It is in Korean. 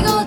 이거